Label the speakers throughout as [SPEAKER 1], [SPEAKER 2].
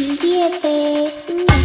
[SPEAKER 1] 营业呗。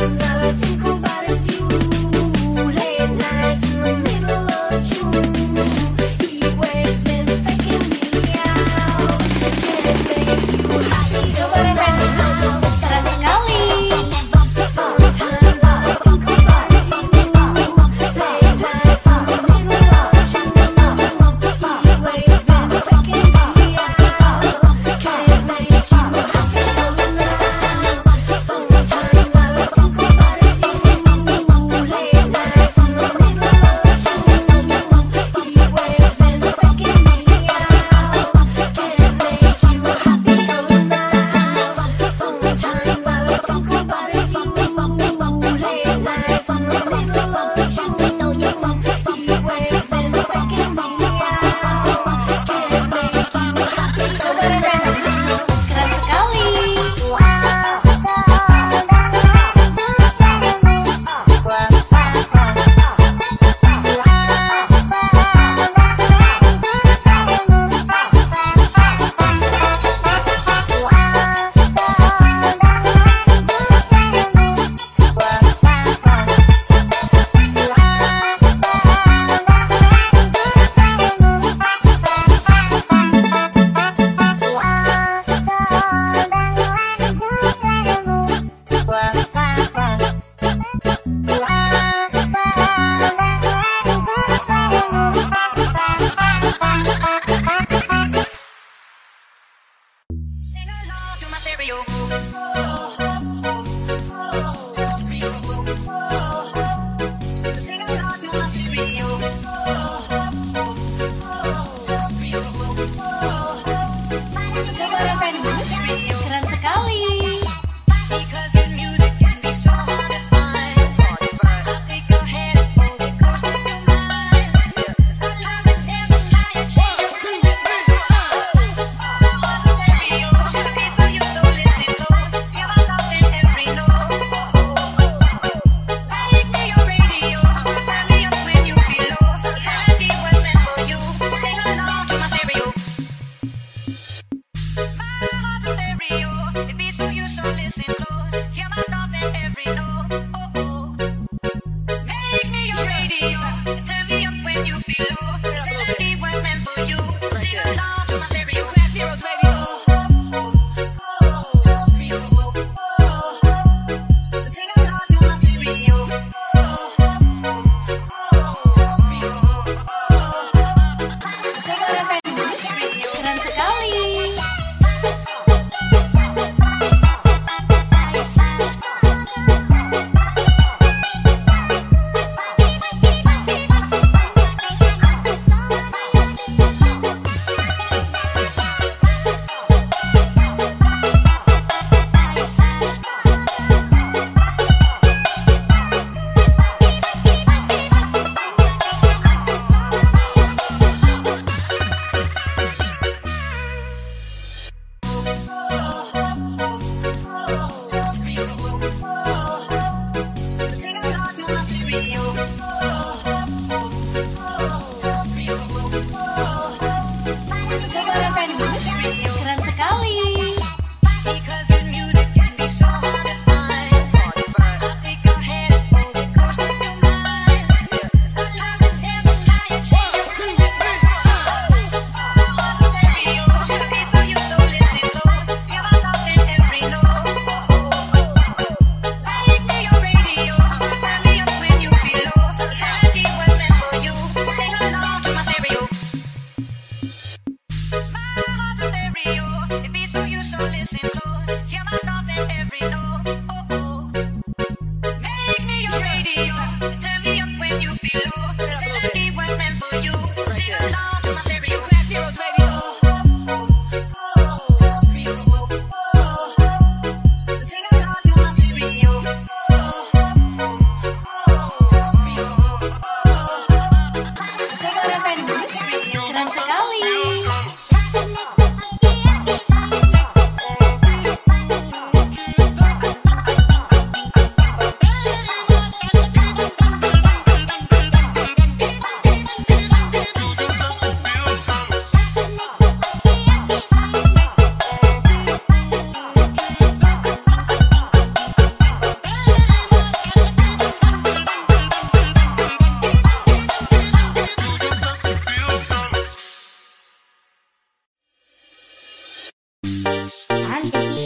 [SPEAKER 2] Valentine.
[SPEAKER 3] Keren sekali.
[SPEAKER 2] I'm